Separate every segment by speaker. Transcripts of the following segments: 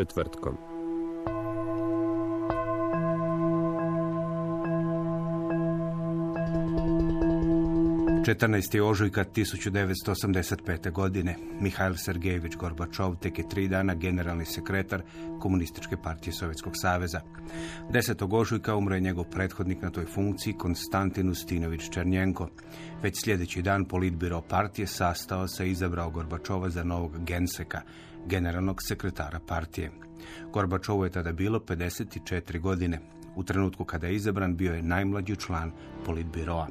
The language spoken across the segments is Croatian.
Speaker 1: četvrtkom.
Speaker 2: 14. ožujka 1985. godine Mihajl Sergejević Gorbačov tek je tri dana generalni sekretar Komunističke partije Sovjetskog saveza. 10. ožujka umro je njegov prethodnik na toj funkciji Konstantin Ustinović Černjenko. Već sljedeći dan politbiro partije sastao se i izabrao Gorbačova za novog genseka, generalnog sekretara partije. Gorbačovu je tada bilo 54 godine. U trenutku kada je izabran bio je najmlađi član politbiroa.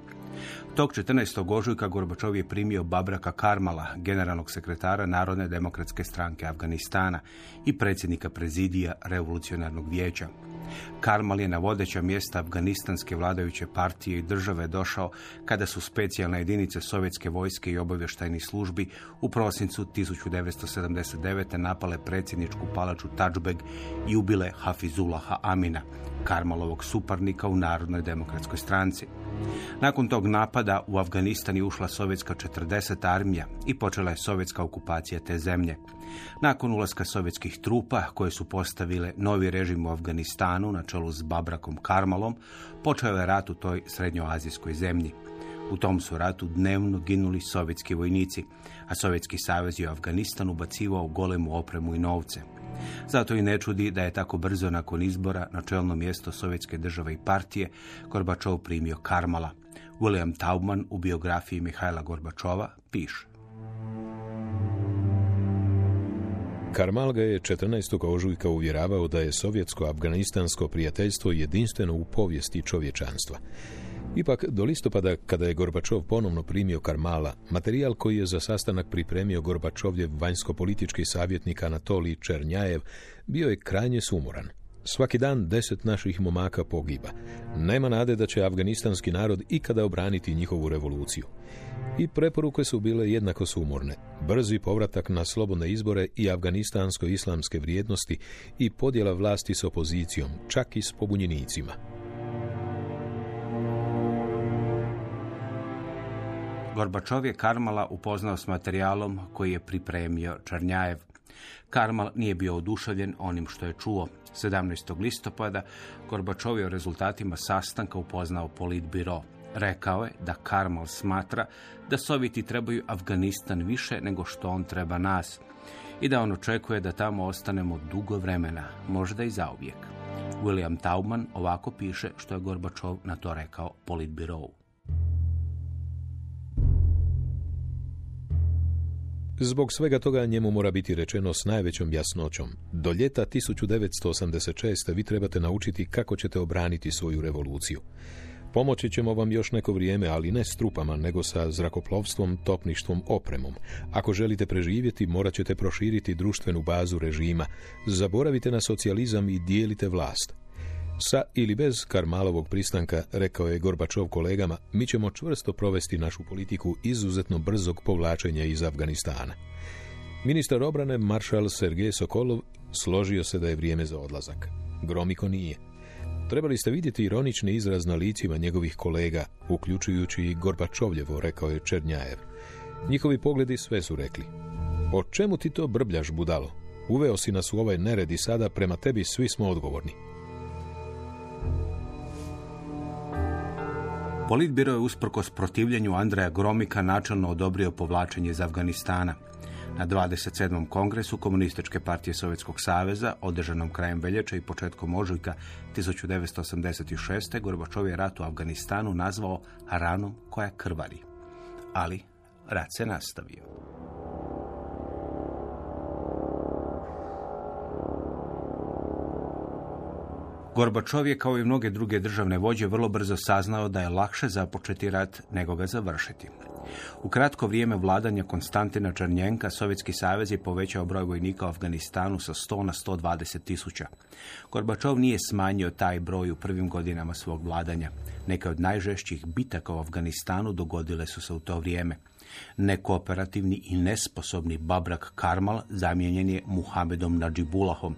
Speaker 2: Tog 14. ožujka Gorbačov je primio Babraka Karmala, generalnog sekretara Narodne demokratske stranke Afganistana i predsjednika prezidija Revolucionarnog vijeća. Karmal je na vodeća mjesta afganistanske vladajuće partije i države došao kada su specijalne jedinice sovjetske vojske i obavještajnih službi u prosincu 1979. napale predsjedničku palaču Tačbeg i ubile Hafizulaha Amina, Karmalovog suparnika u Narodnoj demokratskoj stranci. Nakon tog napada u Afganistan je ušla sovjetska 40. armija i počela je sovjetska okupacija te zemlje. Nakon ulaska sovjetskih trupa koje su postavile novi režim u Afganistanu na čelu s Babrakom Karmalom, počeo je rat u toj srednjoazijskoj zemlji. U tom su ratu dnevno ginuli sovjetski vojnici, a Sovjetski savez je u Afganistanu bacivao golemu opremu i novce. Zato i ne čudi da je tako brzo nakon izbora na čelno mjesto Sovjetske države i partije Gorbačov primio Karmala. William Taubman u biografiji Mihajla Gorbačova piše.
Speaker 3: Karmal ga je 14. ožujka uvjeravao da je sovjetsko-afganistansko prijateljstvo jedinstveno u povijesti čovječanstva. Ipak, do listopada, kada je Gorbačov ponovno primio Karmala, materijal koji je za sastanak pripremio Gorbačovljev vanjsko-politički savjetnik Anatolij Černjajev bio je krajnje sumoran. Svaki dan deset naših momaka pogiba. Nema nade da će afganistanski narod ikada obraniti njihovu revoluciju. I preporuke su bile jednako sumorne. Brzi povratak na slobodne izbore i afganistansko-islamske vrijednosti i podjela vlasti s opozicijom, čak i s pobunjenicima.
Speaker 2: Gorbačov je Karmala upoznao s materijalom koji je pripremio Črnjajev. Karmal nije bio oduševljen onim što je čuo. 17. listopada Gorbačov je o rezultatima sastanka upoznao Politbiro. Rekao je da Karmal smatra da Sovjeti trebaju Afganistan više nego što on treba nas i da on očekuje da tamo ostanemo dugo vremena, možda i zauvijek. William Tauman ovako piše što je Gorbačov na to rekao Politbirovu.
Speaker 3: Zbog svega toga njemu mora biti rečeno s najvećom jasnoćom. Do ljeta 1986. vi trebate naučiti kako ćete obraniti svoju revoluciju. Pomoći ćemo vam još neko vrijeme, ali ne s trupama, nego sa zrakoplovstvom, topništvom, opremom. Ako želite preživjeti, morat ćete proširiti društvenu bazu režima. Zaboravite na socijalizam i dijelite vlast. Sa ili bez Karmalovog pristanka, rekao je Gorbačov kolegama, mi ćemo čvrsto provesti našu politiku izuzetno brzog povlačenja iz Afganistana. Ministar obrane, maršal Sergej Sokolov, složio se da je vrijeme za odlazak. Gromiko nije. Trebali ste vidjeti ironični izraz na licima njegovih kolega, uključujući i Gorbačovljevo, rekao je Černjajev. Njihovi pogledi sve su rekli. O čemu ti to brbljaš, budalo? Uveo si nas u ovaj nered i sada prema tebi svi smo odgovorni.
Speaker 2: Politbiro je usprkos protivljenju Andreja Gromika načelno odobrio povlačenje iz Afganistana. Na 27. kongresu Komunističke partije Sovjetskog saveza, održanom krajem veljače i početkom ožujka 1986. Gorbačov je rat u Afganistanu nazvao ranom koja krvari. Ali rat se nastavio. Gorbačov je kao i mnoge druge državne vođe vrlo brzo saznao da je lakše započeti rat nego ga završiti. U kratko vrijeme vladanja Konstantina Črnjenka Sovjetski savez je povećao broj vojnika u Afganistanu sa 100 na 120 tisuća. Gorbačov nije smanjio taj broj u prvim godinama svog vladanja. Neke od najžešćih bitaka u Afganistanu dogodile su se u to vrijeme. Nekooperativni i nesposobni Babrak Karmal zamijenjen je Muhamedom Nadžibulahom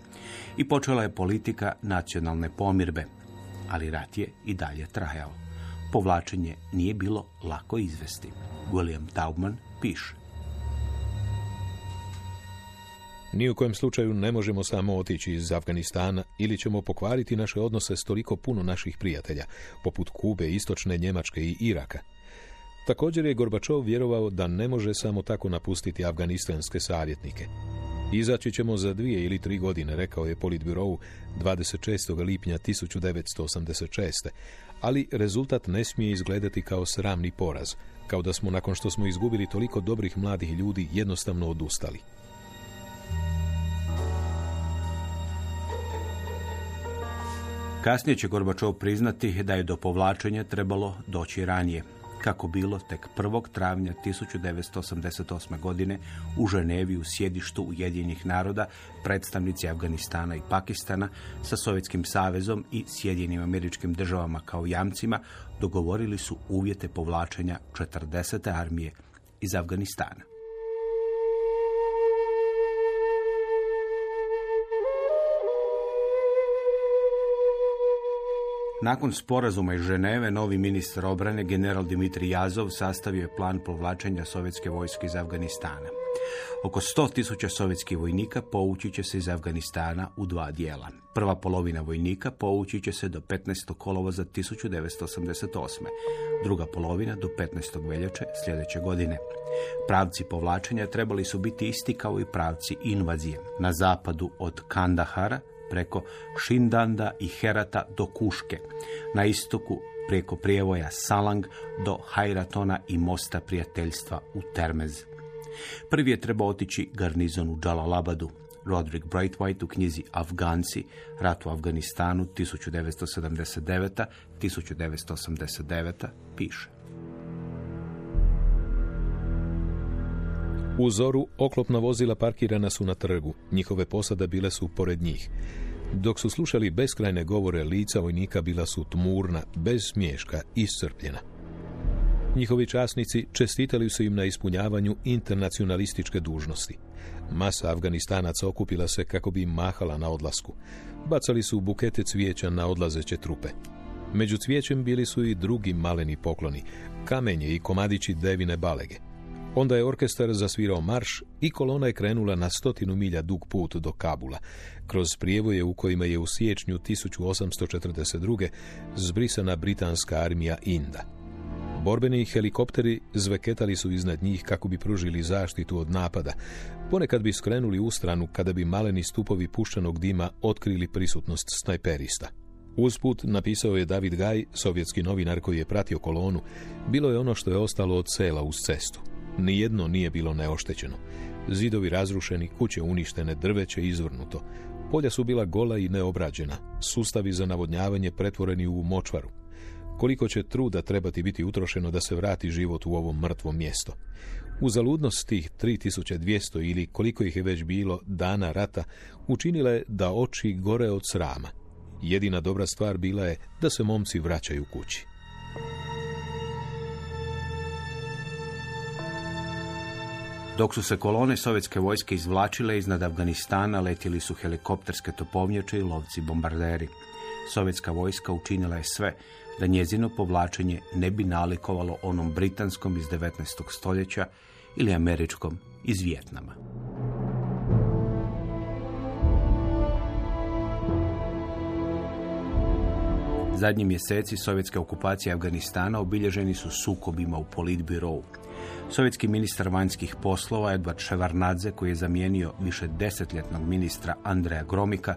Speaker 2: i počela je politika nacionalne pomirbe, ali rat je i dalje trajao. Povlačenje nije bilo lako izvesti. William Taubman piše.
Speaker 3: Ni u kojem slučaju ne možemo samo otići iz Afganistana ili ćemo pokvariti naše odnose s toliko puno naših prijatelja, poput Kube, Istočne Njemačke i Iraka. Također je Gorbačov vjerovao da ne može samo tako napustiti afganistanske savjetnike. Izaći ćemo za dvije ili tri godine, rekao je Politbirovu 26. lipnja 1986. Ali rezultat ne smije izgledati kao sramni poraz, kao da smo nakon što smo izgubili toliko dobrih mladih ljudi jednostavno odustali.
Speaker 2: Kasnije će Gorbačov priznati da je do povlačenja trebalo doći ranije kako bilo tek 1. travnja 1988. godine u Ženevi u sjedištu Ujedinjenih naroda predstavnici Afganistana i Pakistana sa Sovjetskim savezom i Sjedinjenim američkim državama kao jamcima dogovorili su uvjete povlačenja 40. armije iz Afganistana. Nakon sporazuma iz Ženeve, novi ministar obrane, general Dimitri Jazov, sastavio je plan povlačenja sovjetske vojske iz Afganistana. Oko 100 tisuća sovjetskih vojnika povući će se iz Afganistana u dva dijela. Prva polovina vojnika povući će se do 15. kolovoza 1988. Druga polovina do 15. veljače sljedeće godine. Pravci povlačenja trebali su biti isti kao i pravci invazije. Na zapadu od Kandahara preko Šindanda i Herata do Kuške, na istoku preko prijevoja Salang do Hajratona i mosta prijateljstva u Termez. Prvi je trebao otići garnizon u Džalalabadu. Roderick Brightwhite u knjizi Afganci, rat u Afganistanu 1979-1989 piše.
Speaker 3: U zoru oklopna vozila parkirana su na trgu, njihove posada bile su pored njih. Dok su slušali beskrajne govore, lica vojnika bila su tmurna, bez smješka, iscrpljena. Njihovi časnici čestitali su im na ispunjavanju internacionalističke dužnosti. Masa Afganistanaca okupila se kako bi mahala na odlasku. Bacali su bukete cvijeća na odlazeće trupe. Među cvijećem bili su i drugi maleni pokloni, kamenje i komadići devine balege. Onda je orkestar zasvirao marš i kolona je krenula na stotinu milja dug put do Kabula, kroz prijevoje u kojima je u siječnju 1842. zbrisana britanska armija Inda. Borbeni helikopteri zveketali su iznad njih kako bi pružili zaštitu od napada. Ponekad bi skrenuli u stranu kada bi maleni stupovi puščanog dima otkrili prisutnost snajperista. Usput, napisao je David Gaj, sovjetski novinar koji je pratio kolonu, bilo je ono što je ostalo od sela uz cestu. Nijedno nije bilo neoštećeno. Zidovi razrušeni, kuće uništene, drveće izvrnuto. Polja su bila gola i neobrađena, sustavi za navodnjavanje pretvoreni u močvaru. Koliko će truda trebati biti utrošeno da se vrati život u ovo mrtvo mjesto. Uzaludnost tih 3200 ili koliko ih je već bilo dana rata učinila je da oči gore od srama. Jedina dobra stvar bila je da se momci vraćaju kući.
Speaker 2: Dok su se kolone sovjetske vojske izvlačile iznad Afganistana, letjeli su helikopterske topovnjače i lovci bombarderi. Sovjetska vojska učinila je sve da njezino povlačenje ne bi nalikovalo onom britanskom iz 19. stoljeća ili američkom iz Vijetnama. Zadnji mjeseci sovjetske okupacije Afganistana obilježeni su sukobima u politbirovu. Sovjetski ministar vanjskih poslova Edvard Ševarnadze, koji je zamijenio više desetljetnog ministra Andreja Gromika,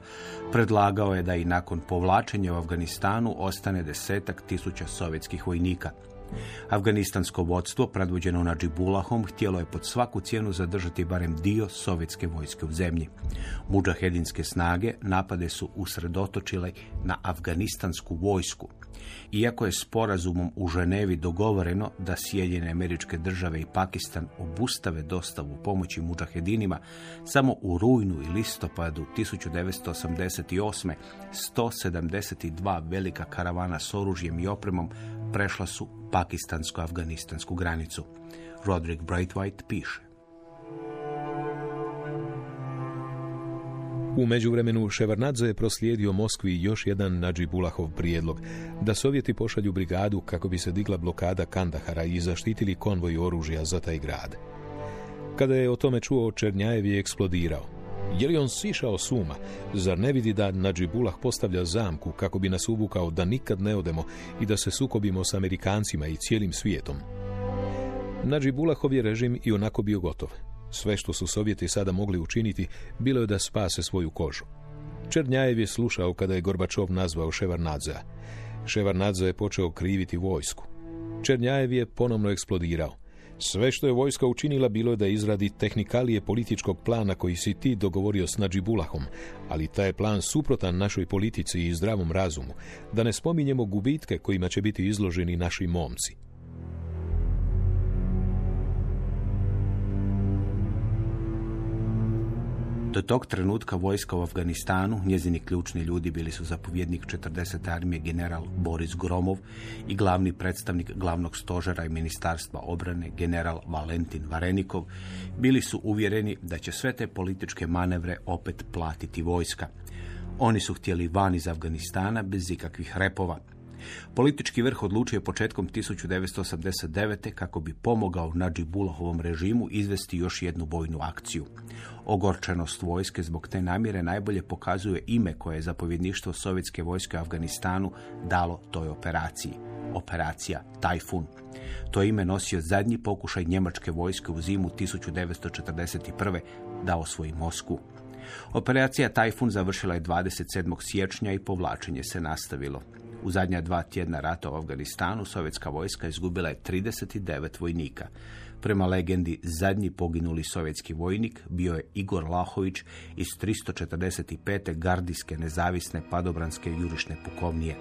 Speaker 2: predlagao je da i nakon povlačenja u Afganistanu ostane desetak tisuća sovjetskih vojnika. Afganistansko vodstvo, predvođeno Nadžibulahom, htjelo je pod svaku cijenu zadržati barem dio sovjetske vojske u zemlji. Mudžahedinske snage napade su usredotočile na afganistansku vojsku. Iako je sporazumom u Ženevi dogovoreno da Sjedinjene američke države i Pakistan obustave dostavu pomoći muđahedinima, samo u rujnu i listopadu 1988. 172 velika karavana s oružjem i opremom prešla su pakistansko-afganistansku granicu. Roderick Brightwhite piše.
Speaker 3: U međuvremenu Ševarnadze je proslijedio Moskvi još jedan Nadžibulahov prijedlog da Sovjeti pošalju brigadu kako bi se digla blokada Kandahara i zaštitili konvoj oružja za taj grad. Kada je o tome čuo, Černjajev je eksplodirao. Je li on sišao suma? Zar ne vidi da Nadžibullah postavlja zamku kako bi nas uvukao da nikad ne odemo i da se sukobimo s Amerikancima i cijelim svijetom? Nadžibulahov je režim i onako bio gotov. Sve što su Sovjeti sada mogli učiniti bilo je da spase svoju kožu. Černjajev je slušao kada je Gorbačov nazvao Ševarnadzea. Ševarnadze je počeo kriviti vojsku. Černjajev je ponovno eksplodirao. Sve što je vojska učinila bilo je da izradi tehnikalije političkog plana koji si ti dogovorio s Nadžibulahom, ali taj plan suprotan našoj politici i zdravom razumu, da ne spominjemo gubitke kojima će biti izloženi naši momci.
Speaker 2: Do tog trenutka vojska u Afganistanu, njezini ključni ljudi bili su zapovjednik 40. armije general Boris Gromov i glavni predstavnik glavnog stožera i ministarstva obrane general Valentin Varenikov, bili su uvjereni da će sve te političke manevre opet platiti vojska. Oni su htjeli van iz Afganistana bez ikakvih repova. Politički vrh odlučio početkom 1989. kako bi pomogao Nadžibulahovom režimu izvesti još jednu bojnu akciju. Ogorčenost vojske zbog te namjere najbolje pokazuje ime koje je zapovjedništvo sovjetske vojske u Afganistanu dalo toj operaciji. Operacija Tajfun. To ime nosio zadnji pokušaj njemačke vojske u zimu 1941. da osvoji Mosku. Operacija Tajfun završila je 27. siječnja i povlačenje se nastavilo. U zadnja dva tjedna rata u Afganistanu sovjetska vojska izgubila je 39 vojnika. Prema legendi, zadnji poginuli sovjetski vojnik bio je Igor Lahović iz 345. gardijske nezavisne padobranske jurišne pukovnije.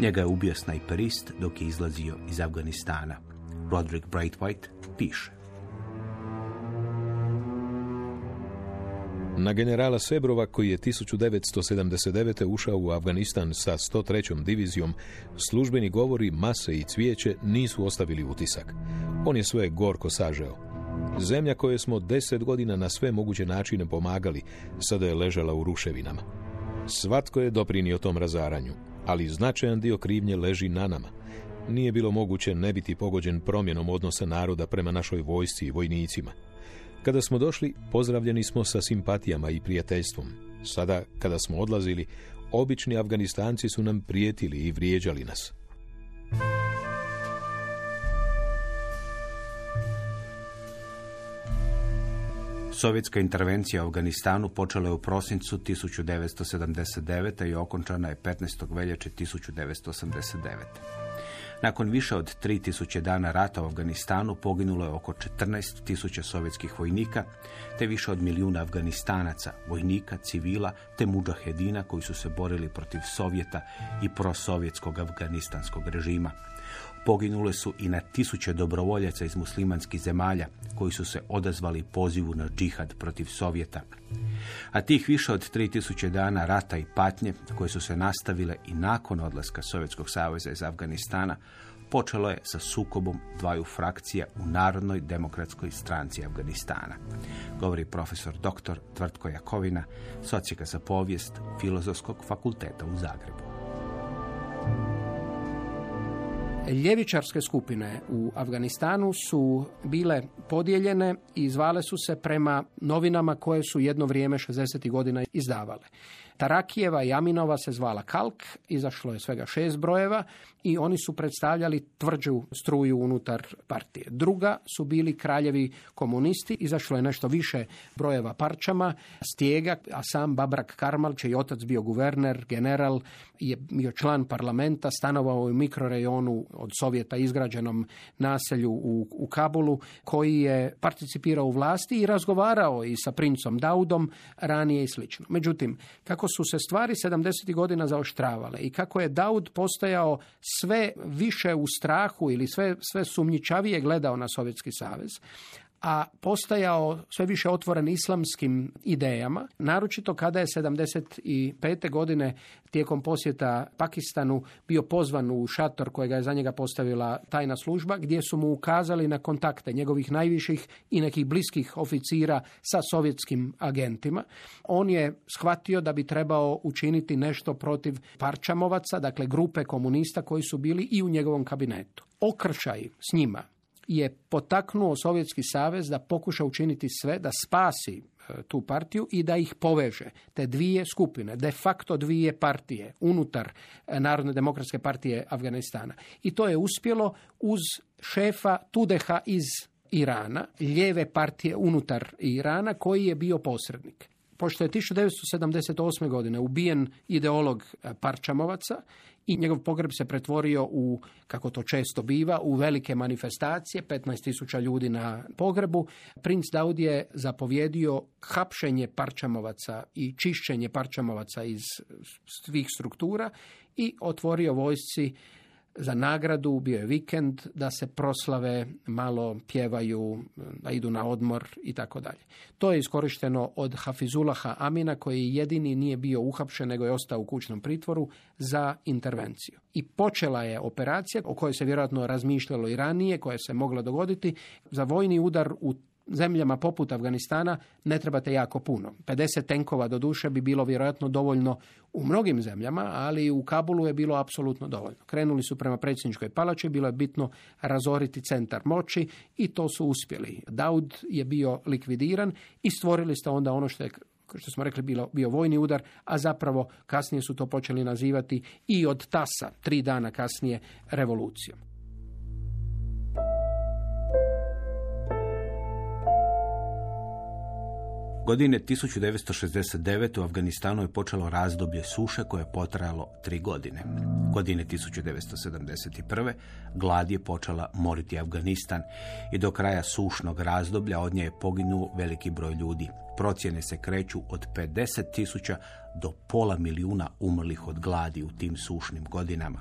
Speaker 2: Njega je ubio snajperist dok je izlazio iz Afganistana. Roderick Brightwhite piše.
Speaker 3: Na generala Sebrova koji je 1979. ušao u Afganistan sa 103. divizijom, službeni govori, mase i cvijeće nisu ostavili utisak. On je sve gorko sažeo. Zemlja koje smo deset godina na sve moguće načine pomagali, sada je ležala u ruševinama. Svatko je doprinio tom razaranju, ali značajan dio krivnje leži na nama. Nije bilo moguće ne biti pogođen promjenom odnosa naroda prema našoj vojsci i vojnicima. Kada smo došli, pozdravljeni smo sa simpatijama i prijateljstvom. Sada, kada smo odlazili, obični Afganistanci su nam prijetili i vrijeđali nas.
Speaker 2: Sovjetska intervencija u Afganistanu počela je u prosincu 1979. i okončana je 15. veljače 1989. Nakon više od 3000 dana rata u Afganistanu poginulo je oko 14.000 sovjetskih vojnika, te više od milijuna Afganistanaca, vojnika, civila, te muđahedina koji su se borili protiv Sovjeta i prosovjetskog afganistanskog režima. Poginule su i na tisuće dobrovoljaca iz muslimanskih zemalja koji su se odazvali pozivu na džihad protiv Sovjeta. A tih više od 3000 dana rata i patnje koje su se nastavile i nakon odlaska Sovjetskog saveza iz Afganistana počelo je sa sukobom dvaju frakcija u Narodnoj demokratskoj stranci Afganistana. Govori profesor dr. Tvrtko Jakovina, socijaka za povijest Filozofskog fakulteta u Zagrebu.
Speaker 1: Ljevičarske skupine u Afganistanu su bile podijeljene i zvale su se prema novinama koje su jedno vrijeme 60. godina izdavale. Tarakijeva i Aminova se zvala Kalk, izašlo je svega šest brojeva i oni su predstavljali tvrđu struju unutar partije. Druga su bili kraljevi komunisti, izašlo je nešto više brojeva parčama, stijega, a sam Babrak Karmal, čiji otac bio guverner, general, je bio član parlamenta, stanovao u mikrorejonu od Sovjeta izgrađenom naselju u, u Kabulu, koji je participirao u vlasti i razgovarao i sa princom Daudom ranije i slično. Međutim, kako su se stvari 70. godina zaoštravale i kako je Daud postajao sve više u strahu ili sve, sve sumnjičavije gledao na Sovjetski savez, a postajao sve više otvoren islamskim idejama, naročito kada je 75. godine tijekom posjeta Pakistanu bio pozvan u šator kojega je za njega postavila tajna služba, gdje su mu ukazali na kontakte njegovih najviših i nekih bliskih oficira sa sovjetskim agentima. On je shvatio da bi trebao učiniti nešto protiv parčamovaca, dakle grupe komunista koji su bili i u njegovom kabinetu. Okršaj s njima je potaknuo Sovjetski savez da pokuša učiniti sve da spasi e, tu partiju i da ih poveže. Te dvije skupine, de facto dvije partije unutar e, Narodne demokratske partije Afganistana. I to je uspjelo uz šefa Tudeha iz Irana, lijeve partije unutar Irana, koji je bio posrednik pošto je 1978. godine ubijen ideolog e, Parčamovaca i njegov pogreb se pretvorio u, kako to često biva, u velike manifestacije, 15.000 ljudi na pogrebu. Princ Daud je zapovjedio hapšenje Parčamovaca i čišćenje Parčamovaca iz svih struktura i otvorio vojsci za nagradu, bio je vikend, da se proslave, malo pjevaju, da idu na odmor i tako dalje. To je iskorišteno od Hafizulaha Amina koji jedini nije bio uhapšen nego je ostao u kućnom pritvoru za intervenciju. I počela je operacija o kojoj se vjerojatno razmišljalo i ranije, koja se mogla dogoditi za vojni udar u zemljama poput Afganistana ne trebate jako puno. 50 tenkova do duše bi bilo vjerojatno dovoljno u mnogim zemljama, ali u Kabulu je bilo apsolutno dovoljno. Krenuli su prema predsjedničkoj palači, bilo je bitno razoriti centar moći i to su uspjeli. Daud je bio likvidiran i stvorili ste onda ono što je što smo rekli bilo, bio vojni udar, a zapravo kasnije su to počeli nazivati i od tasa, tri dana kasnije, revolucijom.
Speaker 2: Godine 1969. u Afganistanu je počelo razdoblje suše koje je potrajalo tri godine. Godine 1971. glad je počela moriti Afganistan i do kraja sušnog razdoblja od nje je poginuo veliki broj ljudi. Procjene se kreću od 50 tisuća do pola milijuna umrlih od gladi u tim sušnim godinama.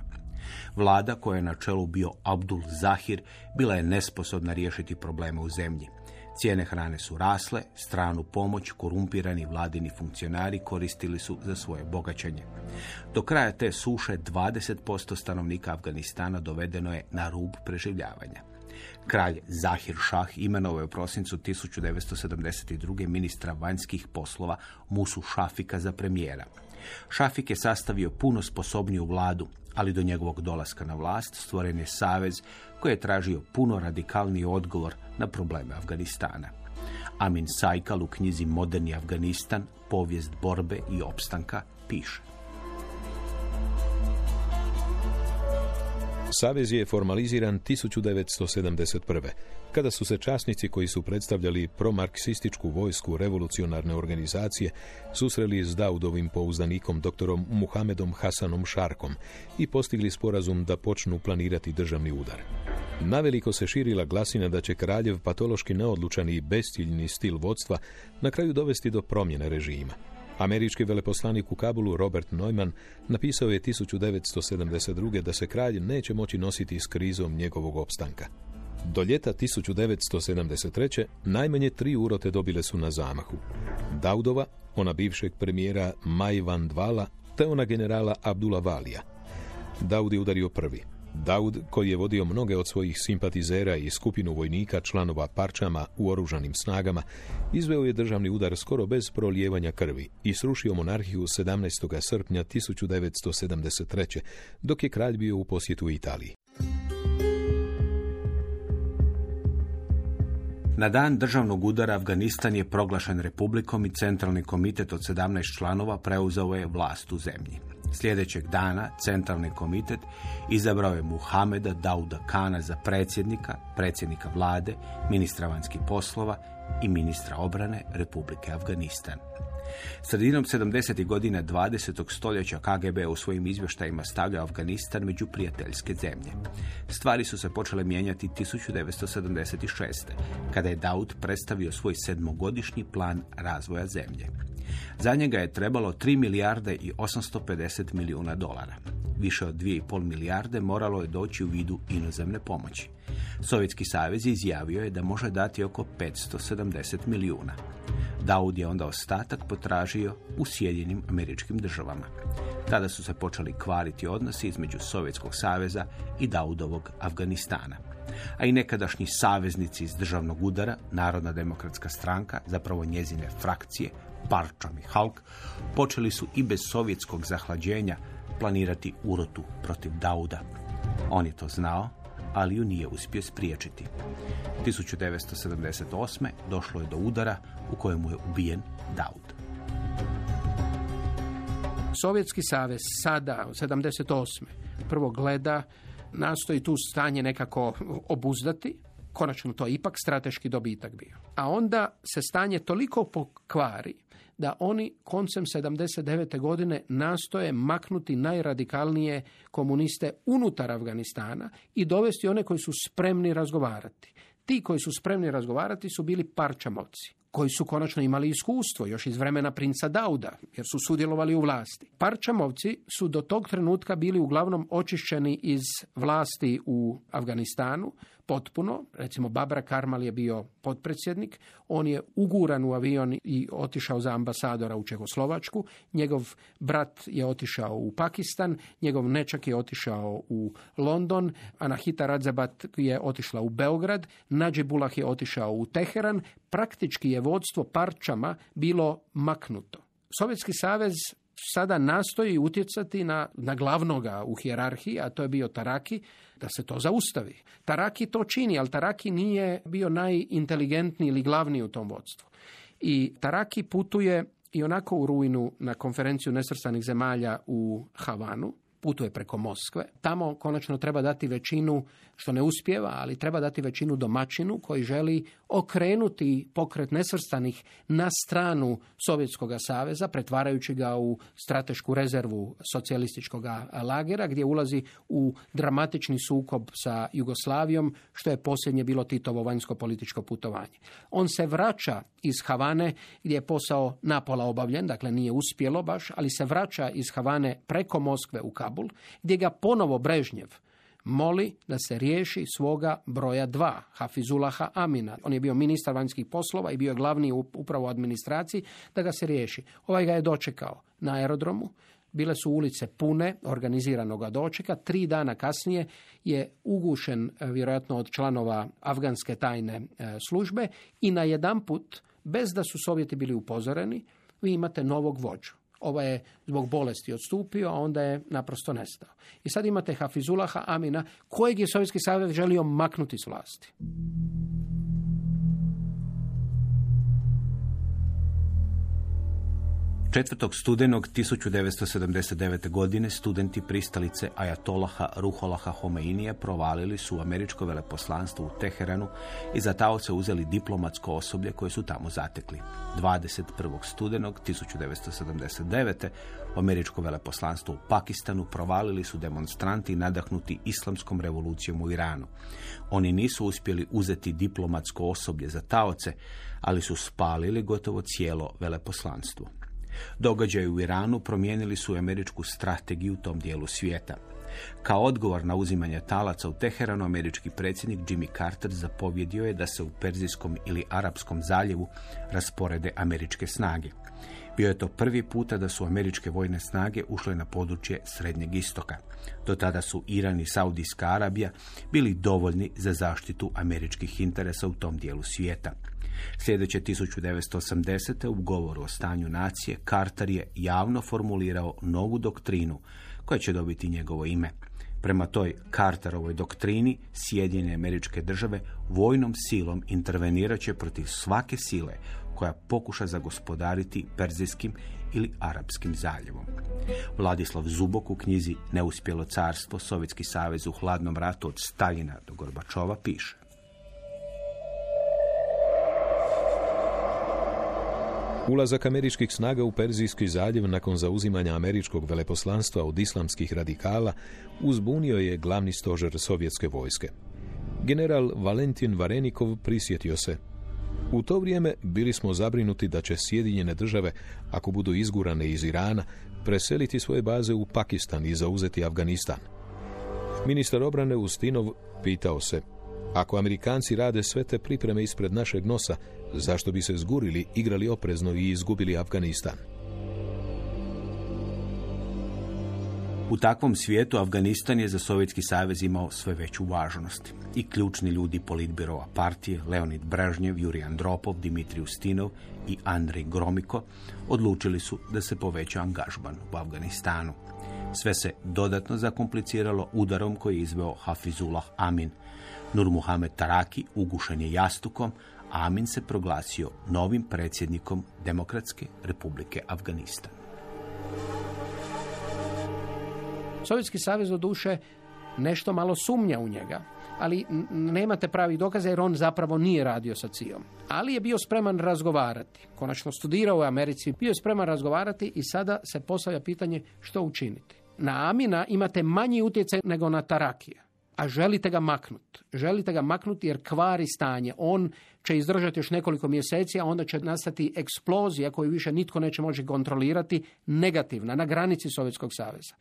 Speaker 2: Vlada koja je na čelu bio Abdul Zahir bila je nesposobna riješiti probleme u zemlji. Cijene hrane su rasle, stranu pomoć korumpirani vladini funkcionari koristili su za svoje bogaćenje. Do kraja te suše 20% stanovnika Afganistana dovedeno je na rub preživljavanja. Kralj Zahir Šah imenovao je u prosincu 1972. ministra vanjskih poslova Musu Šafika za premijera. Šafik je sastavio puno sposobniju vladu, ali do njegovog dolaska na vlast stvoren je savez koji je tražio puno radikalniji odgovor na probleme Afganistana. Amin Sajkal u knjizi Moderni Afganistan, povijest borbe i opstanka piše.
Speaker 3: Savez je formaliziran 1971 kada su se časnici koji su predstavljali promarksističku vojsku revolucionarne organizacije susreli s Daudovim pouzdanikom doktorom Muhamedom Hasanom Šarkom i postigli sporazum da počnu planirati državni udar. Naveliko se širila glasina da će kraljev patološki neodlučan i bestiljni stil vodstva na kraju dovesti do promjene režima. Američki veleposlanik u Kabulu Robert Neumann napisao je 1972. da se kralj neće moći nositi s krizom njegovog opstanka. Do ljeta 1973. najmanje tri urote dobile su na zamahu. Daudova, ona bivšeg premijera Maj Van Dvala, te ona generala Abdullah Valija. Daud je udario prvi. Daud, koji je vodio mnoge od svojih simpatizera i skupinu vojnika članova parčama u oružanim snagama, izveo je državni udar skoro bez prolijevanja krvi i srušio monarhiju 17. srpnja 1973. dok je kralj bio u posjetu Italiji.
Speaker 2: Na dan državnog udara Afganistan je proglašen republikom i centralni komitet od 17 članova preuzeo je vlast u zemlji. Sljedećeg dana centralni komitet izabrao je Muhameda Dauda Kana za predsjednika, predsjednika vlade, ministra vanjskih poslova i ministra obrane Republike Afganistan. Sredinom 70. godina 20. stoljeća KGB u svojim izvještajima stavljao Afganistan među prijateljske zemlje. Stvari su se počele mijenjati 1976. kada je Daud predstavio svoj sedmogodišnji plan razvoja zemlje. Za njega je trebalo 3 milijarde i 850 milijuna dolara. Više od 2,5 milijarde moralo je doći u vidu inozemne pomoći. Sovjetski savez izjavio je da može dati oko 570 milijuna. Daud je onda ostatak potražio u Sjedinim američkim državama. Tada su se počeli kvariti odnosi između Sovjetskog saveza i Daudovog Afganistana. A i nekadašnji saveznici iz državnog udara, Narodna demokratska stranka, zapravo njezine frakcije, Parčam i Halk, počeli su i bez sovjetskog zahlađenja planirati urotu protiv Dauda. On je to znao, ali ju nije uspio spriječiti. 1978. došlo je do udara u kojemu je ubijen Daud.
Speaker 1: Sovjetski savez sada, 78. prvo gleda, nastoji tu stanje nekako obuzdati, konačno to je ipak strateški dobitak bio. A onda se stanje toliko pokvari da oni koncem 79. godine nastoje maknuti najradikalnije komuniste unutar Afganistana i dovesti one koji su spremni razgovarati. Ti koji su spremni razgovarati su bili parčamovci koji su konačno imali iskustvo još iz vremena princa Dauda, jer su sudjelovali u vlasti. Parčamovci su do tog trenutka bili uglavnom očišćeni iz vlasti u Afganistanu, potpuno. Recimo, Babra Karmal je bio potpredsjednik, on je uguran u avion i otišao za ambasadora u Čehoslovačku, njegov brat je otišao u Pakistan, njegov nečak je otišao u London, Anahita Radzabat je otišla u Beograd, Bulah je otišao u Teheran, praktički je vodstvo parčama bilo maknuto. Sovjetski savez sada nastoji utjecati na, na glavnoga u hijerarhiji, a to je bio Taraki, da se to zaustavi. Taraki to čini, ali Taraki nije bio najinteligentniji ili glavniji u tom vodstvu. I Taraki putuje i onako u rujnu na konferenciju nesrstanih zemalja u Havanu, putuje preko Moskve. Tamo konačno treba dati većinu, što ne uspjeva, ali treba dati većinu domaćinu koji želi okrenuti pokret nesvrstanih na stranu Sovjetskog saveza, pretvarajući ga u stratešku rezervu socijalističkog lagera, gdje ulazi u dramatični sukob sa Jugoslavijom, što je posljednje bilo Titovo vanjsko-političko putovanje. On se vraća iz Havane, gdje je posao napola obavljen, dakle nije uspjelo baš, ali se vraća iz Havane preko Moskve u Kabul, gdje ga ponovo Brežnjev moli da se riješi svoga broja dva, Hafizulaha Amina. On je bio ministar vanjskih poslova i bio je glavni upravo u administraciji, da ga se riješi. Ovaj ga je dočekao na aerodromu, bile su ulice pune organiziranog dočeka. Tri dana kasnije je ugušen e, vjerojatno od članova afganske tajne e, službe i na jedan put, bez da su Sovjeti bili upozoreni, vi imate novog vođu. Ova je zbog bolesti odstupio, a onda je naprosto nestao. I sad imate Hafizulaha Amina, kojeg je Sovjetski savez želio maknuti s vlasti.
Speaker 2: 4. studenog 1979. godine studenti pristalice Ajatolaha Ruholaha Homeinija provalili su u američko veleposlanstvo u Teheranu i za taoce uzeli diplomatsko osoblje koje su tamo zatekli. 21. studenog 1979. u američko veleposlanstvo u Pakistanu provalili su demonstranti nadahnuti islamskom revolucijom u Iranu. Oni nisu uspjeli uzeti diplomatsko osoblje za taoce, ali su spalili gotovo cijelo veleposlanstvo. Događaji u Iranu promijenili su američku strategiju u tom dijelu svijeta. Kao odgovor na uzimanje talaca u Teheranu, američki predsjednik Jimmy Carter zapovjedio je da se u Perzijskom ili Arapskom zaljevu rasporede američke snage. Bio je to prvi puta da su američke vojne snage ušle na područje Srednjeg istoka. Do tada su Iran i Saudijska Arabija bili dovoljni za zaštitu američkih interesa u tom dijelu svijeta. Sljedeće 1980. u govoru o stanju nacije Carter je javno formulirao novu doktrinu koja će dobiti njegovo ime. Prema toj Carterovoj doktrini Sjedinjene američke države vojnom silom intervenirat će protiv svake sile koja pokuša zagospodariti Perzijskim ili Arapskim zaljevom. Vladislav Zubok u knjizi Neuspjelo carstvo, Sovjetski savez u hladnom ratu od Staljina do Gorbačova piše.
Speaker 3: Ulazak američkih snaga u Perzijski zaljev nakon zauzimanja američkog veleposlanstva od islamskih radikala uzbunio je glavni stožer sovjetske vojske. General Valentin Varenikov prisjetio se u to vrijeme bili smo zabrinuti da će Sjedinjene države, ako budu izgurane iz Irana, preseliti svoje baze u Pakistan i zauzeti Afganistan. Ministar obrane Ustinov pitao se, ako Amerikanci rade sve te pripreme ispred našeg nosa, zašto bi se zgurili, igrali oprezno i izgubili Afganistan?
Speaker 2: U takvom svijetu Afganistan je za Sovjetski savez imao sve veću važnost. I ključni ljudi politbirova partije, Leonid Brežnjev, Juri Andropov, Dimitrij Ustinov i Andrej Gromiko, odlučili su da se poveća angažban u Afganistanu. Sve se dodatno zakompliciralo udarom koji je izveo Hafizullah Amin. Nur Muhammed Taraki ugušen je jastukom, a Amin se proglasio novim predsjednikom Demokratske republike Afganistan.
Speaker 1: Sovjetski savez od duše nešto malo sumnja u njega, ali nemate pravi dokaza jer on zapravo nije radio sa cijom. Ali je bio spreman razgovarati. Konačno studirao u Americi, bio je spreman razgovarati i sada se postavlja pitanje što učiniti. Na Amina imate manji utjecaj nego na Tarakija a želite ga maknuti. Želite ga maknuti jer kvari stanje. On će izdržati još nekoliko mjeseci, a onda će nastati eksplozija koju više nitko neće moći kontrolirati, negativna, na granici Sovjetskog saveza.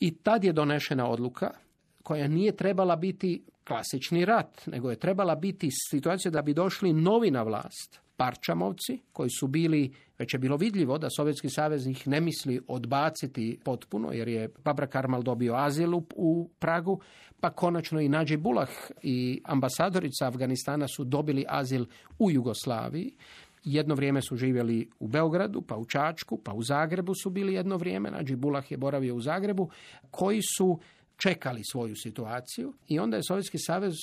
Speaker 1: I tad je donešena odluka koja nije trebala biti klasični rat, nego je trebala biti situacija da bi došli novi na vlast. Parčamovci, koji su bili, već je bilo vidljivo da Sovjetski savez ih ne misli odbaciti potpuno, jer je Babra Karmal dobio azil u Pragu, pa konačno i Nađi Bulah i ambasadorica Afganistana su dobili azil u Jugoslaviji. Jedno vrijeme su živjeli u Beogradu, pa u Čačku, pa u Zagrebu su bili jedno vrijeme. Nađi Bulah je boravio u Zagrebu, koji su čekali svoju situaciju i onda je Sovjetski savez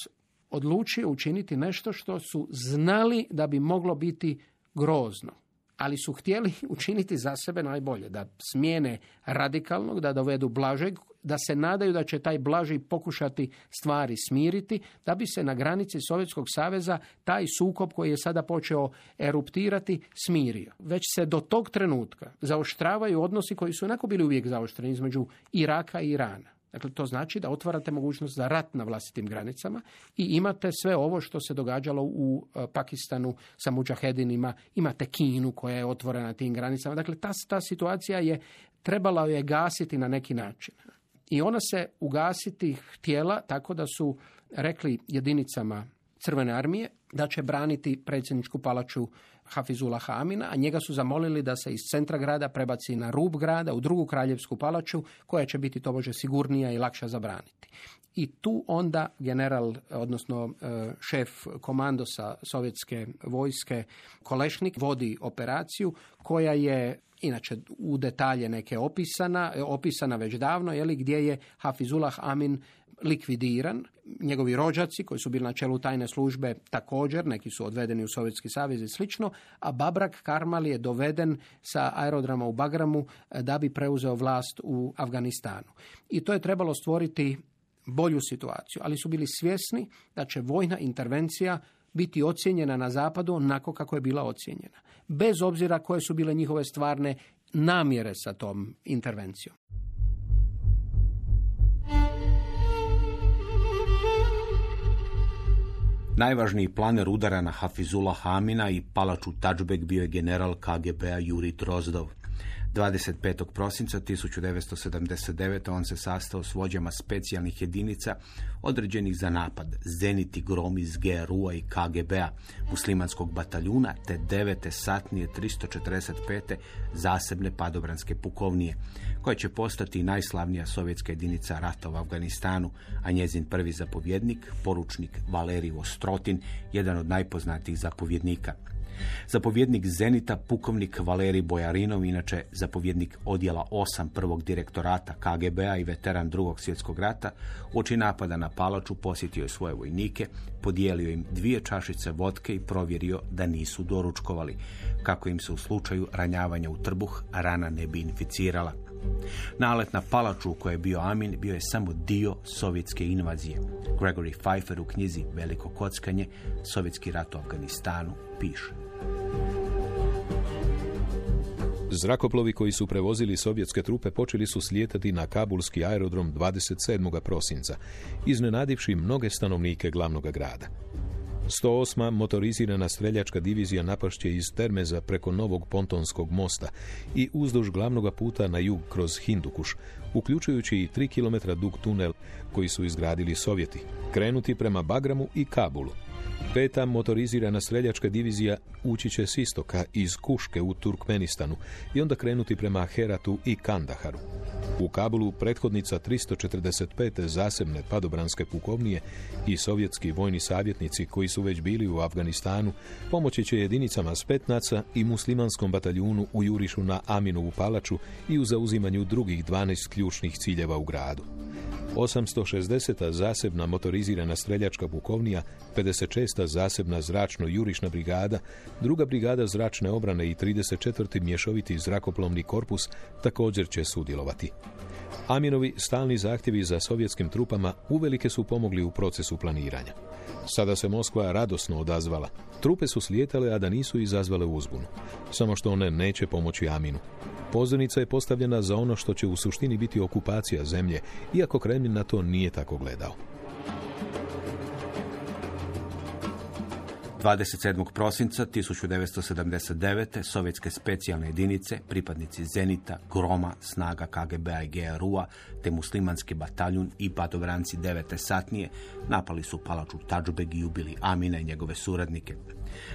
Speaker 1: odlučio učiniti nešto što su znali da bi moglo biti grozno. Ali su htjeli učiniti za sebe najbolje, da smijene radikalnog, da dovedu blažeg, da se nadaju da će taj blaži pokušati stvari smiriti, da bi se na granici Sovjetskog saveza taj sukob koji je sada počeo eruptirati smirio. Već se do tog trenutka zaoštravaju odnosi koji su onako bili uvijek zaoštreni između Iraka i Irana. Dakle, to znači da otvarate mogućnost za rat na vlastitim granicama i imate sve ovo što se događalo u e, Pakistanu sa muđahedinima, imate Kinu koja je otvorena na tim granicama. Dakle, ta, ta situacija je trebala je gasiti na neki način. I ona se ugasiti htjela tako da su rekli jedinicama Crvene armije da će braniti predsjedničku palaču Hafizula Hamina, a njega su zamolili da se iz centra grada prebaci na rub grada u drugu kraljevsku palaču koja će biti tobože sigurnija i lakša zabraniti. I tu onda general, odnosno e, šef komandosa sovjetske vojske Kolešnik vodi operaciju koja je inače u detalje neke opisana, opisana već davno, jeli, gdje je Hafizullah Amin likvidiran. Njegovi rođaci koji su bili na čelu tajne službe također, neki su odvedeni u Sovjetski savez i slično, a Babrak Karmal je doveden sa aerodroma u Bagramu eh, da bi preuzeo vlast u Afganistanu. I to je trebalo stvoriti bolju situaciju, ali su bili svjesni da će vojna intervencija biti ocijenjena na zapadu onako kako je bila ocijenjena. Bez obzira koje su bile njihove stvarne namjere sa tom intervencijom.
Speaker 2: Najvažniji planer udara na Hafizula Hamina i palaču Tačbek bio je general KGB-a Juri Drozdov. 25. prosinca 1979. on se sastao s vođama specijalnih jedinica određenih za napad, Zeniti Grom iz GRU-a i KGB-a, muslimanskog bataljuna, te 9. satnije 345. zasebne padobranske pukovnije, koja će postati najslavnija sovjetska jedinica rata u Afganistanu, a njezin prvi zapovjednik, poručnik Valerij Ostrotin, jedan od najpoznatijih zapovjednika. Zapovjednik Zenita, pukovnik Valeri Bojarinov, inače zapovjednik odjela 8 prvog direktorata KGB-a i veteran drugog svjetskog rata, uoči napada na palaču posjetio je svoje vojnike, podijelio im dvije čašice vodke i provjerio da nisu doručkovali, kako im se u slučaju ranjavanja u trbuh rana ne bi inficirala. Nalet na palaču u kojoj je bio Amin bio je samo dio sovjetske invazije. Gregory Pfeiffer u knjizi Veliko kockanje, Sovjetski rat u Afganistanu, piše.
Speaker 3: Zrakoplovi koji su prevozili sovjetske trupe počeli su slijetati na kabulski aerodrom 27. prosinca, iznenadivši mnoge stanovnike glavnog grada. 108. motorizirana streljačka divizija napašće iz Termeza preko novog pontonskog mosta i uzduž glavnog puta na jug kroz Hindukuš, uključujući i 3 km dug tunel koji su izgradili Sovjeti, krenuti prema Bagramu i Kabulu. Peta motorizirana streljačka divizija ući će s istoka iz Kuške u Turkmenistanu i onda krenuti prema Heratu i Kandaharu. U Kabulu prethodnica 345. zasebne padobranske pukovnije i sovjetski vojni savjetnici koji su već bili u Afganistanu pomoći će jedinicama Spetnaca i muslimanskom bataljunu u jurišu na Aminovu palaču i u zauzimanju drugih 12 ključnih ciljeva u gradu. 860. zasebna motorizirana streljačka pukovnija, 56. zasebna zračno-jurišna brigada, druga brigada zračne obrane i 34. mješoviti zrakoplovni korpus također će sudjelovati. Aminovi stalni zahtjevi za sovjetskim trupama uvelike su pomogli u procesu planiranja. Sada se Moskva radosno odazvala. Trupe su slijetale, a da nisu izazvale uzbunu. Samo što one neće pomoći Aminu. Pozornica je postavljena za ono što će u suštini biti okupacija zemlje, iako Kremlin na to nije tako gledao.
Speaker 2: 27. prosinca 1979. sovjetske specijalne jedinice, pripadnici Zenita, Groma, snaga KGB-a i GRU-a, te muslimanski bataljun i padobranci 9. satnije napali su palaču Tadžbeg i ubili Amina i njegove suradnike.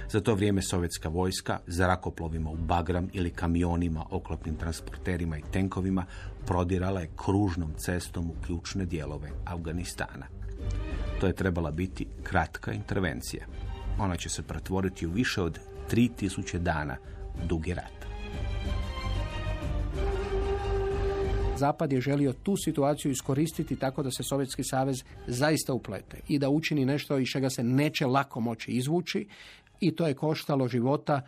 Speaker 2: Za to vrijeme sovjetska vojska zrakoplovima u Bagram ili kamionima, oklopnim transporterima i tenkovima prodirala je kružnom cestom u ključne dijelove Afganistana. To je trebala biti kratka intervencija. Ona će se pretvoriti u više od 3000 dana dugi rat.
Speaker 1: Zapad je želio tu situaciju iskoristiti tako da se Sovjetski savez zaista uplete i da učini nešto iz čega se neće lako moći izvući i to je koštalo života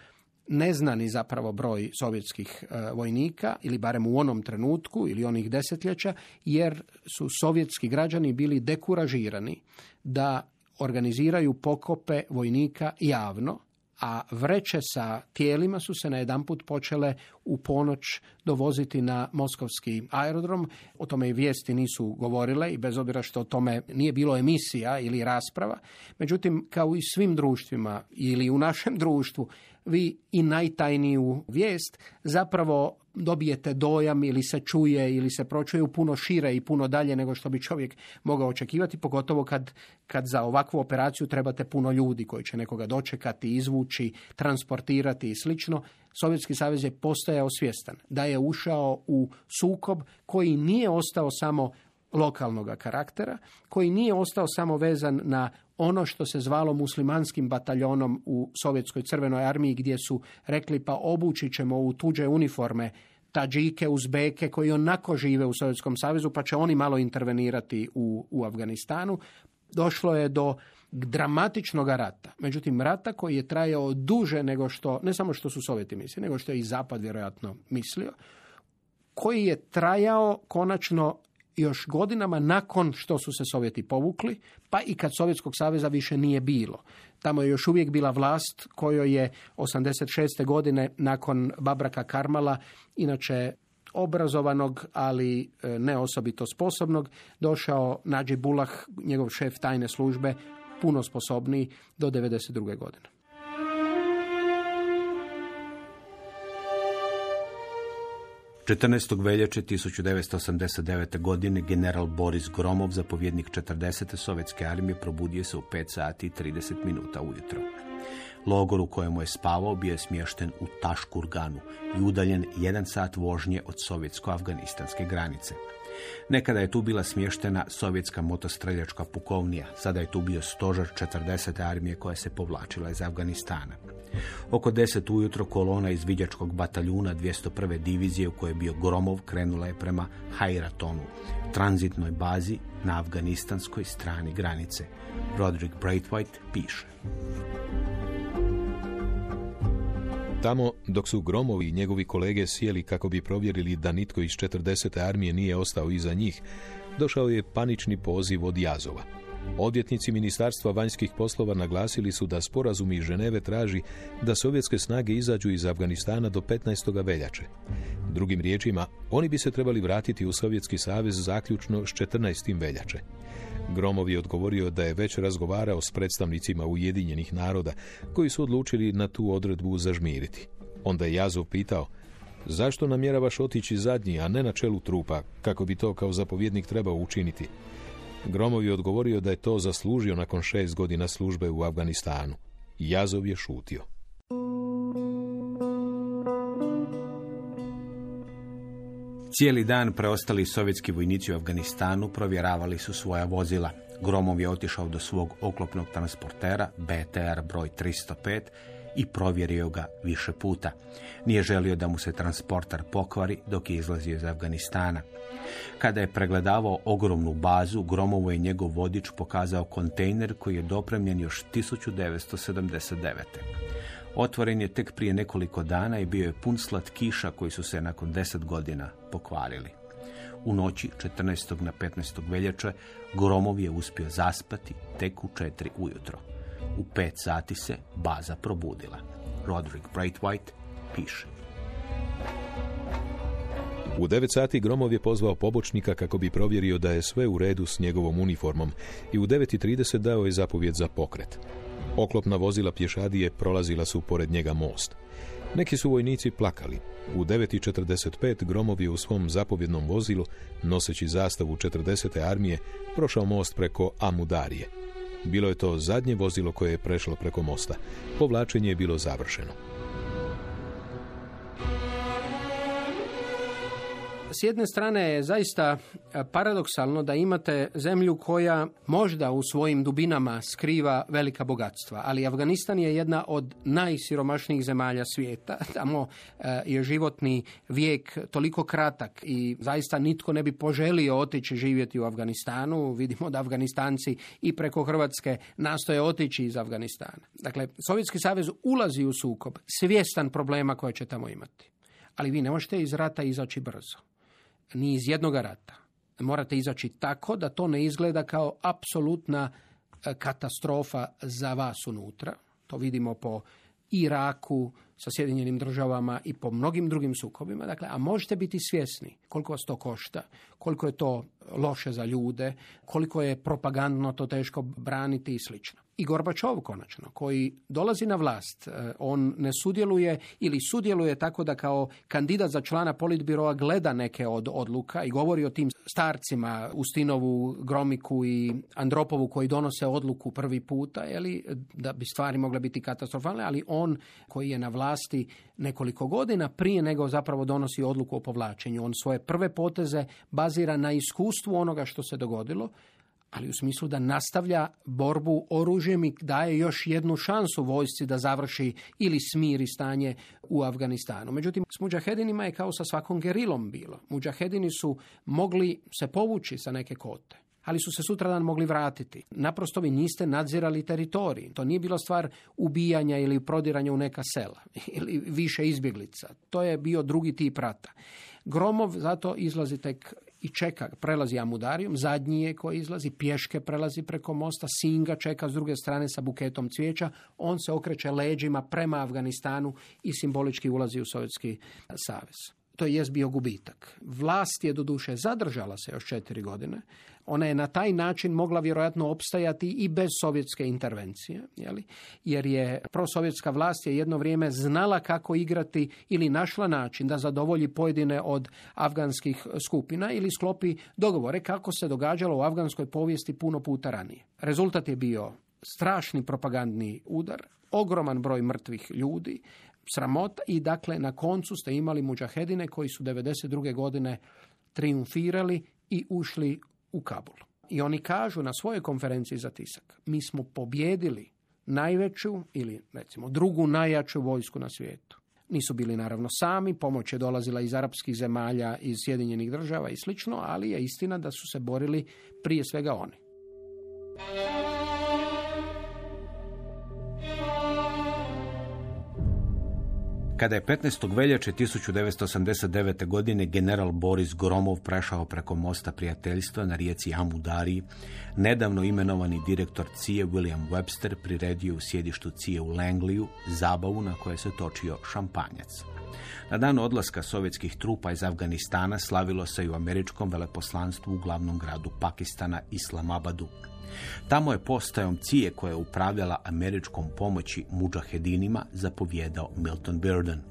Speaker 1: neznani zapravo broj sovjetskih e, vojnika ili barem u onom trenutku ili onih desetljeća jer su sovjetski građani bili dekuražirani da organiziraju pokope vojnika javno a vreće sa tijelima su se najedanput počele u ponoć dovoziti na moskovski aerodrom. O tome i vijesti nisu govorile i bez obzira što o tome nije bilo emisija ili rasprava. Međutim, kao i svim društvima ili u našem društvu, vi i najtajniju vijest zapravo dobijete dojam ili se čuje ili se pročuje puno šire i puno dalje nego što bi čovjek mogao očekivati, pogotovo kad, kad za ovakvu operaciju trebate puno ljudi koji će nekoga dočekati, izvući, transportirati i slično. Sovjetski savez je postajao svjestan da je ušao u sukob koji nije ostao samo lokalnog karaktera, koji nije ostao samo vezan na ono što se zvalo muslimanskim bataljonom u Sovjetskoj crvenoj armiji gdje su rekli pa obući ćemo u tuđe uniforme Tadžike, Uzbeke koji onako žive u Sovjetskom savezu pa će oni malo intervenirati u, u Afganistanu. Došlo je do dramatičnog rata. Međutim, rata koji je trajao duže nego što, ne samo što su Sovjeti mislili, nego što je i Zapad vjerojatno mislio, koji je trajao konačno još godinama nakon što su se Sovjeti povukli, pa i kad Sovjetskog saveza više nije bilo. Tamo je još uvijek bila vlast kojoj je 86. godine nakon Babraka Karmala, inače obrazovanog, ali e, ne osobito sposobnog, došao Nađi Bulah, njegov šef tajne službe, puno sposobniji do 92. godine.
Speaker 2: 14. veljače 1989. godine general Boris Gromov, zapovjednik 40. sovjetske armije, probudio se u 5 sati i 30 minuta ujutro. Logor u kojemu je spavao bio je smješten u Taškurganu i udaljen jedan sat vožnje od sovjetsko-afganistanske granice. Nekada je tu bila smještena sovjetska motostreljačka pukovnija, sada je tu bio stožar 40. armije koja se povlačila iz Afganistana. Oko 10 ujutro kolona iz viđačkog bataljuna 201. divizije u kojoj je bio Gromov krenula je prema Hajratonu, tranzitnoj bazi na afganistanskoj strani granice. Roderick Braithwaite piše.
Speaker 3: Tamo, dok su Gromovi i njegovi kolege sjeli kako bi provjerili da nitko iz 40. armije nije ostao iza njih, došao je panični poziv od Jazova. Odvjetnici Ministarstva vanjskih poslova naglasili su da sporazum iz Ženeve traži da sovjetske snage izađu iz Afganistana do 15. veljače. Drugim riječima, oni bi se trebali vratiti u Sovjetski savez zaključno s 14. veljače. Gromov je odgovorio da je već razgovarao s predstavnicima Ujedinjenih naroda koji su odlučili na tu odredbu zažmiriti. Onda je Jazov pitao zašto namjeravaš otići zadnji, a ne na čelu trupa, kako bi to kao zapovjednik trebao učiniti. Gromov je odgovorio da je to zaslužio nakon šest godina službe u Afganistanu. Jazov je šutio.
Speaker 2: Cijeli dan preostali sovjetski vojnici u Afganistanu provjeravali su svoja vozila. Gromov je otišao do svog oklopnog transportera BTR broj 305 i provjerio ga više puta. Nije želio da mu se transporter pokvari dok je izlazio iz Afganistana. Kada je pregledavao ogromnu bazu, Gromovo je njegov vodič pokazao kontejner koji je dopremljen još 1979. Otvoren je tek prije nekoliko dana i bio je pun kiša koji su se nakon deset godina pokvarili. U noći 14. na 15. veljače Gromov je uspio zaspati tek u četiri ujutro. U pet sati se baza probudila. Roderick Brightwhite piše.
Speaker 3: U devet sati Gromov je pozvao pobočnika kako bi provjerio da je sve u redu s njegovom uniformom i u 9.30 dao je zapovjed za pokret. Oklopna vozila pješadije prolazila su pored njega most. Neki su vojnici plakali. U 9.45 Gromov je u svom zapovjednom vozilu, noseći zastavu 40. armije, prošao most preko Amudarije. Bilo je to zadnje vozilo koje je prešlo preko mosta. Povlačenje je bilo završeno.
Speaker 1: S jedne strane je zaista e, paradoksalno da imate zemlju koja možda u svojim dubinama skriva velika bogatstva, ali Afganistan je jedna od najsiromašnijih zemalja svijeta. Tamo e, je životni vijek toliko kratak i zaista nitko ne bi poželio otići živjeti u Afganistanu. Vidimo da Afganistanci i preko Hrvatske nastoje otići iz Afganistana. Dakle, Sovjetski savez ulazi u sukob svjestan problema koje će tamo imati. Ali vi ne možete iz rata izaći brzo ni iz jednog rata. Morate izaći tako da to ne izgleda kao apsolutna e, katastrofa za vas unutra. To vidimo po Iraku, sa Sjedinjenim državama i po mnogim drugim sukobima. Dakle, a možete biti svjesni koliko vas to košta, koliko je to loše za ljude, koliko je propagandno to teško braniti i slično i Gorbačov konačno, koji dolazi na vlast. E, on ne sudjeluje ili sudjeluje tako da kao kandidat za člana politbiroa gleda neke od odluka i govori o tim starcima Ustinovu, Gromiku i Andropovu koji donose odluku prvi puta, jeli, da bi stvari mogle biti katastrofalne, ali on koji je na vlasti nekoliko godina prije nego zapravo donosi odluku o povlačenju. On svoje prve poteze bazira na iskustvu onoga što se dogodilo, ali u smislu da nastavlja borbu oružjem i daje još jednu šansu vojsci da završi ili smiri stanje u Afganistanu. Međutim, s muđahedinima je kao sa svakom gerilom bilo. Muđahedini su mogli se povući sa neke kote ali su se sutradan mogli vratiti. Naprosto vi niste nadzirali teritorij. To nije bila stvar ubijanja ili prodiranja u neka sela ili više izbjeglica. To je bio drugi tip rata. Gromov zato izlazi tek i čeka, prelazi Amudarijom, zadnji je koji izlazi, pješke prelazi preko mosta, Singa čeka s druge strane sa buketom cvijeća, on se okreće leđima prema Afganistanu i simbolički ulazi u Sovjetski savez. To je bio gubitak. Vlast je doduše zadržala se još četiri godine, ona je na taj način mogla vjerojatno opstajati i bez sovjetske intervencije, jeli? jer je prosovjetska vlast je jedno vrijeme znala kako igrati ili našla način da zadovolji pojedine od afganskih skupina ili sklopi dogovore kako se događalo u afganskoj povijesti puno puta ranije. Rezultat je bio strašni propagandni udar, ogroman broj mrtvih ljudi, sramota i dakle na koncu ste imali muđahedine koji su 92. godine triumfirali i ušli u Kabul. I oni kažu na svojoj konferenciji za tisak, mi smo pobjedili najveću ili recimo drugu najjaču vojsku na svijetu. Nisu bili naravno sami, pomoć je dolazila iz arapskih zemalja, iz Sjedinjenih država i slično, ali je istina da su se borili prije svega oni.
Speaker 2: Kada je 15. veljače 1989. godine general Boris Gromov prešao preko mosta prijateljstva na rijeci Amudari, nedavno imenovani direktor CIE William Webster priredio u sjedištu CIE u Langliju zabavu na kojoj se točio šampanjac. Na dan odlaska sovjetskih trupa iz Afganistana slavilo se i u američkom veleposlanstvu u glavnom gradu Pakistana Islamabadu. Tamo je postajom cije koja je upravljala američkom pomoći muđahedinima zapovjedao Milton Burden.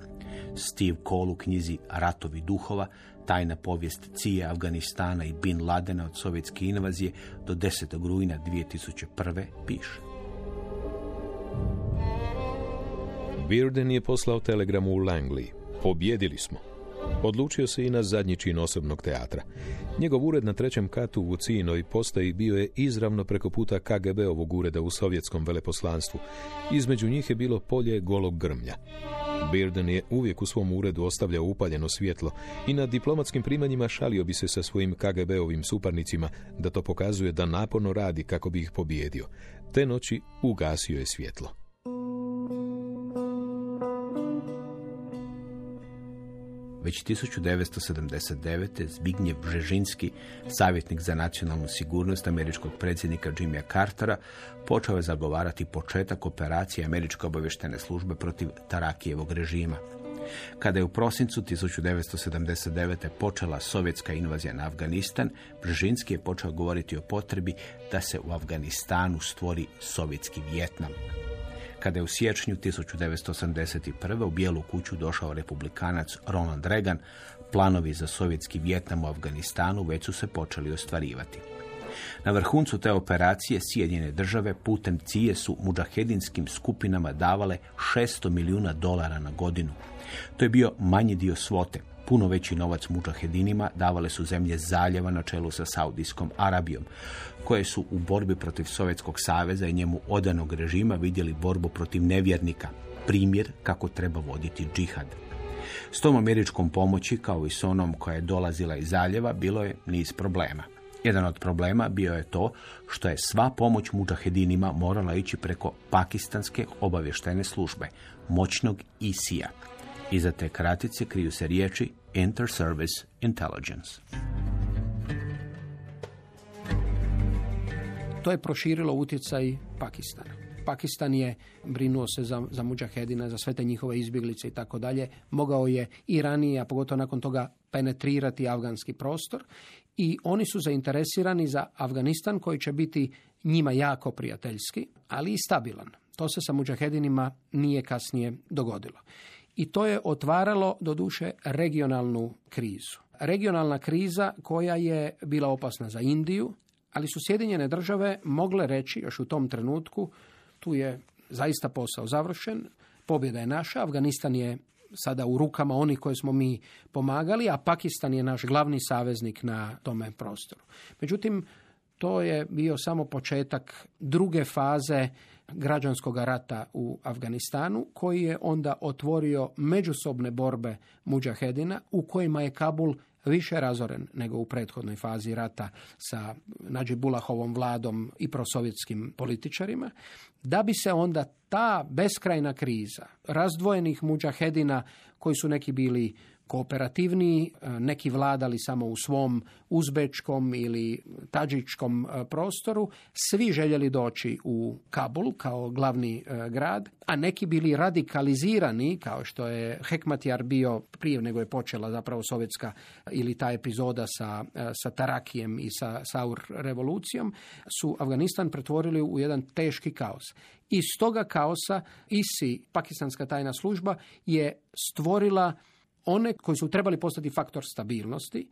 Speaker 2: Steve Cole u knjizi Ratovi duhova, tajna povijest Cije Afganistana i Bin Ladena od sovjetske invazije do 10. rujna 2001. piše.
Speaker 3: Bearden je poslao telegramu u Langley. Pobjedili smo. Odlučio se i na zadnji čin osobnog teatra. Njegov ured na trećem katu u Cijenoj postaji bio je izravno preko puta KGB-ovog ureda u sovjetskom veleposlanstvu. Između njih je bilo polje golog grmlja. Bearden je uvijek u svom uredu ostavljao upaljeno svjetlo i na diplomatskim primanjima šalio bi se sa svojim KGB-ovim suparnicima da to pokazuje da naporno radi kako bi ih pobijedio. Te noći ugasio je svjetlo.
Speaker 2: Već 1979. Zbignjev Bžežinski, savjetnik za nacionalnu sigurnost američkog predsjednika Jimmya Cartera, počeo je zagovarati početak operacije američke obavještene službe protiv Tarakijevog režima. Kada je u prosincu 1979. počela sovjetska invazija na Afganistan, Bržinski je počeo govoriti o potrebi da se u Afganistanu stvori sovjetski Vjetnam. Kada je u siječnju 1981. u Bijelu kuću došao republikanac Ronald Reagan, planovi za sovjetski Vjetnam u Afganistanu već su se počeli ostvarivati. Na vrhuncu te operacije Sjedinjene države putem cije su muđahedinskim skupinama davale 600 milijuna dolara na godinu. To je bio manji dio svote. Puno veći novac muđahedinima davale su zemlje zaljeva na čelu sa Saudijskom Arabijom, koje su u borbi protiv Sovjetskog saveza i njemu odanog režima vidjeli borbu protiv nevjernika, primjer kako treba voditi džihad. S tom američkom pomoći, kao i s onom koja je dolazila iz zaljeva, bilo je niz problema. Jedan od problema bio je to što je sva pomoć muđahedinima morala ići preko pakistanske obavještene službe, moćnog ISI-a. Iza te kratice kriju se riječi Inter-Service Intelligence.
Speaker 1: To je proširilo utjecaj Pakistana. Pakistan je brinuo se za, za muđahedina, za sve te njihove izbjeglice i tako dalje. Mogao je i ranije, a pogotovo nakon toga, penetrirati afganski prostor i oni su zainteresirani za Afganistan koji će biti njima jako prijateljski, ali i stabilan. To se sa muđahedinima nije kasnije dogodilo. I to je otvaralo, doduše, regionalnu krizu. Regionalna kriza koja je bila opasna za Indiju, ali su Sjedinjene države mogle reći još u tom trenutku, tu je zaista posao završen, pobjeda je naša, Afganistan je sada u rukama onih koje smo mi pomagali, a Pakistan je naš glavni saveznik na tome prostoru. Međutim, to je bio samo početak druge faze građanskog rata u Afganistanu, koji je onda otvorio međusobne borbe muđahedina, u kojima je Kabul više razoren nego u prethodnoj fazi rata sa Nađibulahovom vladom i prosovjetskim političarima, da bi se onda ta beskrajna kriza razdvojenih muđahedina koji su neki bili kooperativniji, e, neki vladali samo u svom uzbečkom ili tađičkom e, prostoru, svi željeli doći u Kabul kao glavni e, grad, a neki bili radikalizirani, kao što je Hekmatjar bio prije nego je počela zapravo sovjetska ili ta epizoda sa, sa Tarakijem i sa Saur revolucijom, su Afganistan pretvorili u jedan teški kaos. Iz toga kaosa ISI, pakistanska tajna služba, je stvorila one koji su trebali postati faktor stabilnosti